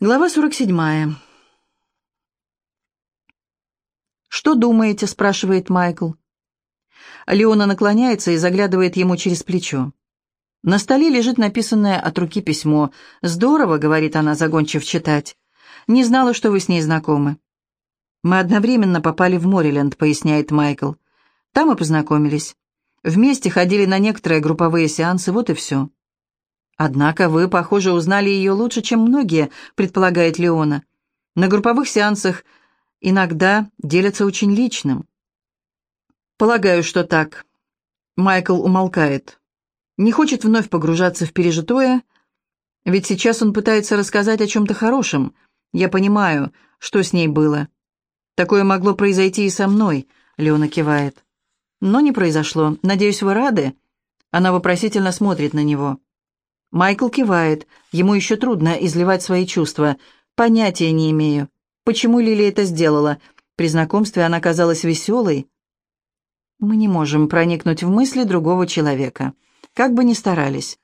Глава 47. «Что думаете?» — спрашивает Майкл. Леона наклоняется и заглядывает ему через плечо. На столе лежит написанное от руки письмо. «Здорово», — говорит она, закончив читать. «Не знала, что вы с ней знакомы». «Мы одновременно попали в Мориленд», — поясняет Майкл. «Там и познакомились. Вместе ходили на некоторые групповые сеансы, вот и все». «Однако вы, похоже, узнали ее лучше, чем многие», — предполагает Леона. «На групповых сеансах иногда делятся очень личным». «Полагаю, что так». Майкл умолкает. Не хочет вновь погружаться в пережитое, ведь сейчас он пытается рассказать о чем-то хорошем. Я понимаю, что с ней было. Такое могло произойти и со мной, Леона кивает. Но не произошло. Надеюсь, вы рады? Она вопросительно смотрит на него. Майкл кивает. Ему еще трудно изливать свои чувства. Понятия не имею. Почему Лили это сделала? При знакомстве она казалась веселой. Мы не можем проникнуть в мысли другого человека. Как бы ни старались.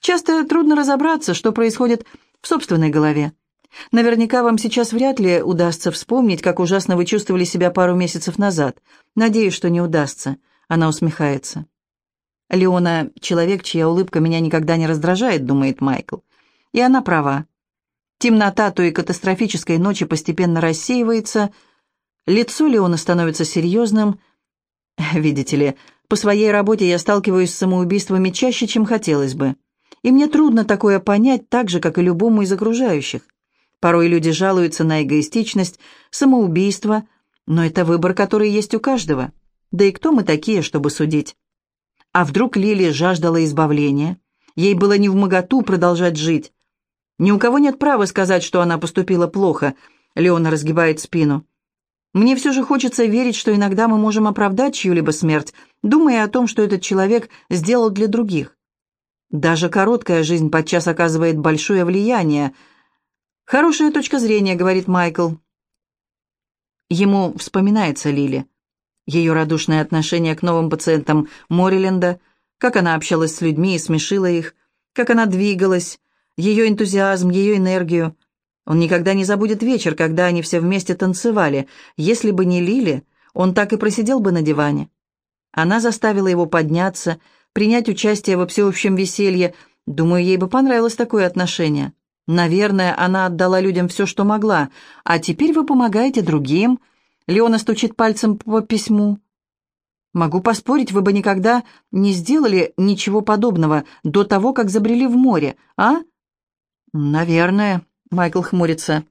Часто трудно разобраться, что происходит в собственной голове. Наверняка вам сейчас вряд ли удастся вспомнить, как ужасно вы чувствовали себя пару месяцев назад. Надеюсь, что не удастся. Она усмехается. Леона — человек, чья улыбка меня никогда не раздражает, думает Майкл. И она права. Темнота той катастрофической ночи постепенно рассеивается. Лицо Леона становится серьезным. Видите ли, по своей работе я сталкиваюсь с самоубийствами чаще, чем хотелось бы. И мне трудно такое понять так же, как и любому из окружающих. Порой люди жалуются на эгоистичность, самоубийство, но это выбор, который есть у каждого. Да и кто мы такие, чтобы судить? А вдруг Лили жаждала избавления? Ей было не в моготу продолжать жить. Ни у кого нет права сказать, что она поступила плохо. Леона разгибает спину. Мне все же хочется верить, что иногда мы можем оправдать чью-либо смерть, думая о том, что этот человек сделал для других. Даже короткая жизнь подчас оказывает большое влияние. «Хорошая точка зрения», — говорит Майкл. Ему вспоминается Лили ее радушное отношение к новым пациентам Мориленда, как она общалась с людьми и смешила их, как она двигалась, ее энтузиазм, ее энергию. Он никогда не забудет вечер, когда они все вместе танцевали. Если бы не Лили, он так и просидел бы на диване. Она заставила его подняться, принять участие во всеобщем веселье. Думаю, ей бы понравилось такое отношение. Наверное, она отдала людям все, что могла. А теперь вы помогаете другим – Леона стучит пальцем по письму. «Могу поспорить, вы бы никогда не сделали ничего подобного до того, как забрели в море, а?» «Наверное», — Майкл хмурится.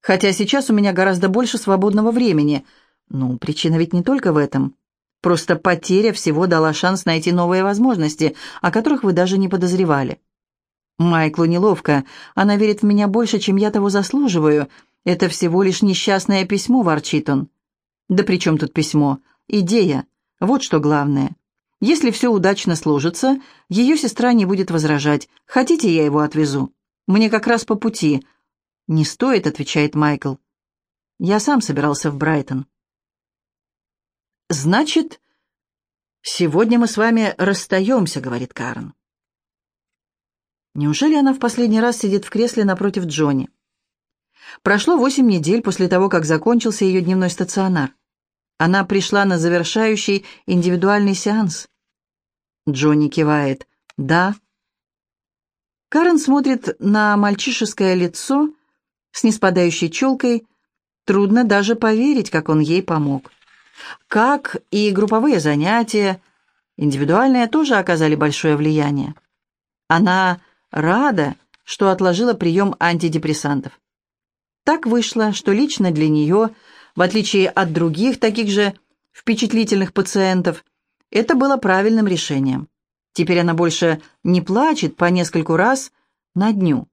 «Хотя сейчас у меня гораздо больше свободного времени. Ну, причина ведь не только в этом. Просто потеря всего дала шанс найти новые возможности, о которых вы даже не подозревали». Майклу неловко. Она верит в меня больше, чем я того заслуживаю. «Это всего лишь несчастное письмо», — ворчит он. «Да при чем тут письмо? Идея. Вот что главное. Если все удачно сложится, ее сестра не будет возражать. Хотите, я его отвезу? Мне как раз по пути». «Не стоит», — отвечает Майкл. «Я сам собирался в Брайтон». «Значит, сегодня мы с вами расстаемся», — говорит Карен. Неужели она в последний раз сидит в кресле напротив Джонни? Прошло восемь недель после того, как закончился ее дневной стационар. Она пришла на завершающий индивидуальный сеанс. Джонни кивает. «Да». Карен смотрит на мальчишеское лицо с неспадающей челкой. Трудно даже поверить, как он ей помог. Как и групповые занятия, индивидуальные тоже оказали большое влияние. Она рада, что отложила прием антидепрессантов. Так вышло, что лично для нее, в отличие от других таких же впечатлительных пациентов, это было правильным решением. Теперь она больше не плачет по нескольку раз на дню,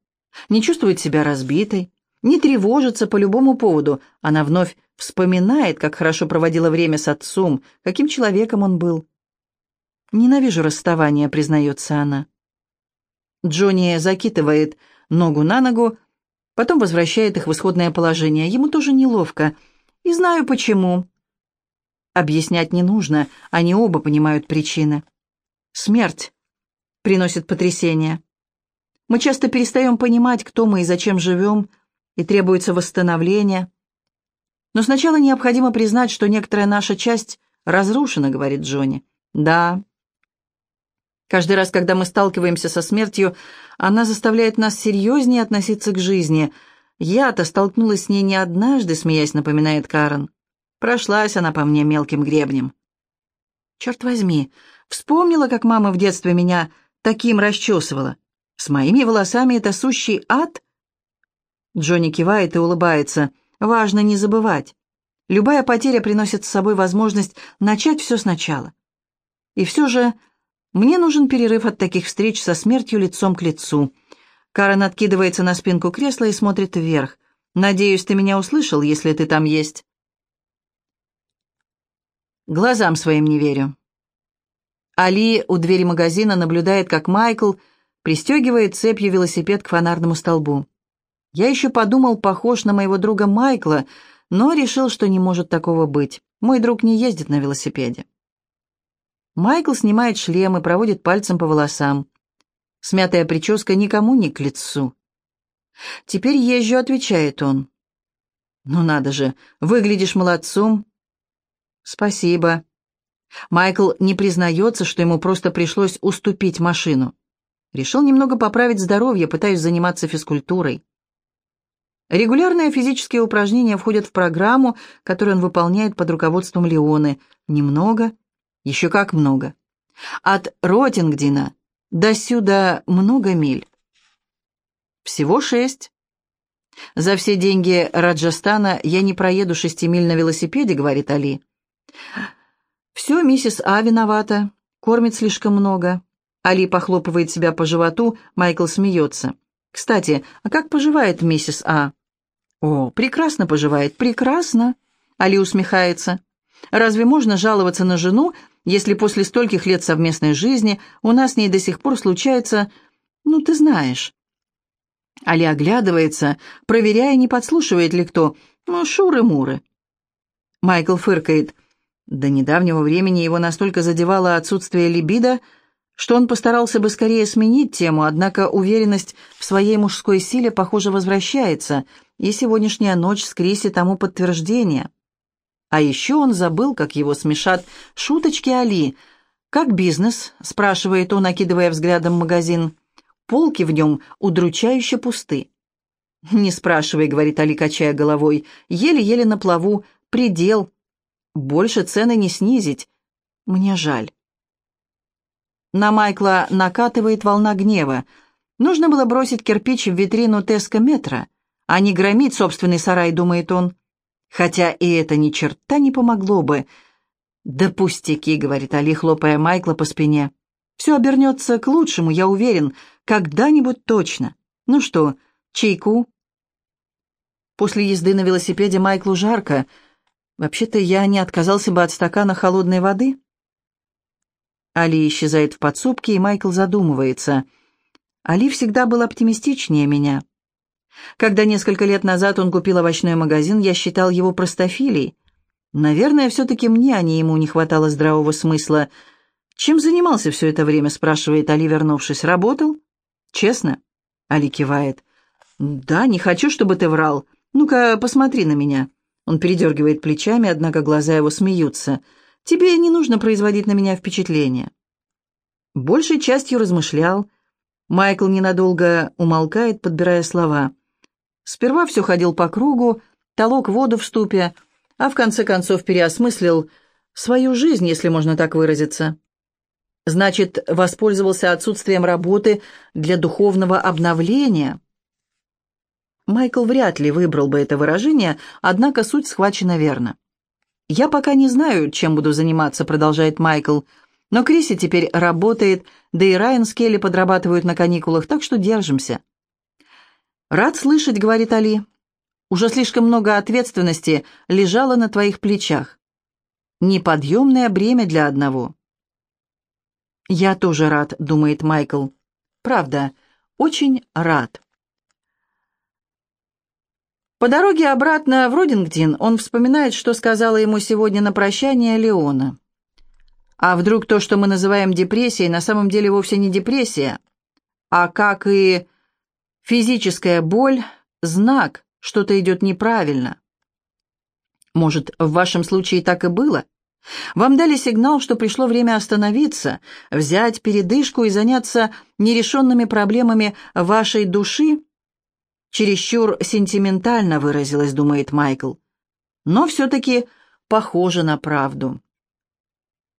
не чувствует себя разбитой, не тревожится по любому поводу. Она вновь вспоминает, как хорошо проводила время с отцом, каким человеком он был. «Ненавижу расставание», — признается она. Джонни закидывает ногу на ногу потом возвращает их в исходное положение. Ему тоже неловко. И знаю почему. Объяснять не нужно, они оба понимают причины. Смерть приносит потрясение. Мы часто перестаем понимать, кто мы и зачем живем. и требуется восстановление. Но сначала необходимо признать, что некоторая наша часть разрушена, говорит Джонни. Да. Каждый раз, когда мы сталкиваемся со смертью, она заставляет нас серьезнее относиться к жизни. Я-то столкнулась с ней не однажды, смеясь, напоминает Карен. Прошлась она по мне мелким гребнем. Черт возьми, вспомнила, как мама в детстве меня таким расчесывала. С моими волосами это сущий ад? Джонни кивает и улыбается. Важно не забывать. Любая потеря приносит с собой возможность начать все сначала. И все же мне нужен перерыв от таких встреч со смертью лицом к лицу. Карен откидывается на спинку кресла и смотрит вверх. «Надеюсь, ты меня услышал, если ты там есть». Глазам своим не верю. Али у двери магазина наблюдает, как Майкл пристегивает цепью велосипед к фонарному столбу. Я еще подумал, похож на моего друга Майкла, но решил, что не может такого быть. Мой друг не ездит на велосипеде. Майкл снимает шлем и проводит пальцем по волосам. Смятая прическа никому не к лицу. «Теперь езжу», — отвечает он. «Ну надо же, выглядишь молодцом». «Спасибо». Майкл не признается, что ему просто пришлось уступить машину. Решил немного поправить здоровье, пытаясь заниматься физкультурой. Регулярные физические упражнения входят в программу, которую он выполняет под руководством Леоны. Немного, еще как много. От Ротингдина до сюда много миль. Всего шесть. За все деньги Раджастана я не проеду шести миль на велосипеде, говорит Али. Все, миссис А виновата, кормит слишком много. Али похлопывает себя по животу, Майкл смеется. «Кстати, а как поживает миссис А?» «О, прекрасно поживает, прекрасно!» Али усмехается. «Разве можно жаловаться на жену, если после стольких лет совместной жизни у нас с ней до сих пор случается... Ну, ты знаешь...» Али оглядывается, проверяя, не подслушивает ли кто. Ну, шуры-муры. Майкл фыркает. До недавнего времени его настолько задевало отсутствие либидо, что он постарался бы скорее сменить тему, однако уверенность в своей мужской силе, похоже, возвращается, и сегодняшняя ночь с Криси тому подтверждение. А еще он забыл, как его смешат шуточки Али. «Как бизнес?» — спрашивает он, окидывая взглядом магазин. Полки в нем удручающе пусты. «Не спрашивай», — говорит Али, качая головой. «Еле-еле на плаву. Предел. Больше цены не снизить. Мне жаль». На Майкла накатывает волна гнева. Нужно было бросить кирпич в витрину Теска метра, а не громить собственный сарай, думает он. Хотя и это ни черта не помогло бы. «Да пустяки», — говорит Али, хлопая Майкла по спине. «Все обернется к лучшему, я уверен, когда-нибудь точно. Ну что, чайку?» После езды на велосипеде Майклу жарко. Вообще-то я не отказался бы от стакана холодной воды. Али исчезает в подсобке, и Майкл задумывается. Али всегда был оптимистичнее меня. Когда несколько лет назад он купил овощной магазин, я считал его простофилей. Наверное, все-таки мне, а не ему, не хватало здравого смысла. «Чем занимался все это время?» — спрашивает Али, вернувшись. «Работал?» «Честно?» — Али кивает. «Да, не хочу, чтобы ты врал. Ну-ка, посмотри на меня». Он передергивает плечами, однако глаза его смеются. Тебе не нужно производить на меня впечатление». Большей частью размышлял. Майкл ненадолго умолкает, подбирая слова. Сперва все ходил по кругу, толок воду в ступе, а в конце концов переосмыслил свою жизнь, если можно так выразиться. Значит, воспользовался отсутствием работы для духовного обновления. Майкл вряд ли выбрал бы это выражение, однако суть схвачена верно. «Я пока не знаю, чем буду заниматься», — продолжает Майкл. «Но Криси теперь работает, да и Райан с Келли подрабатывают на каникулах, так что держимся». «Рад слышать», — говорит Али. «Уже слишком много ответственности лежало на твоих плечах. Неподъемное бремя для одного». «Я тоже рад», — думает Майкл. «Правда, очень рад». По дороге обратно в Родингдин он вспоминает, что сказала ему сегодня на прощание Леона. А вдруг то, что мы называем депрессией, на самом деле вовсе не депрессия, а как и физическая боль, знак, что-то идет неправильно. Может, в вашем случае так и было? Вам дали сигнал, что пришло время остановиться, взять передышку и заняться нерешенными проблемами вашей души? Чересчур сентиментально выразилась, думает Майкл. Но все-таки похоже на правду.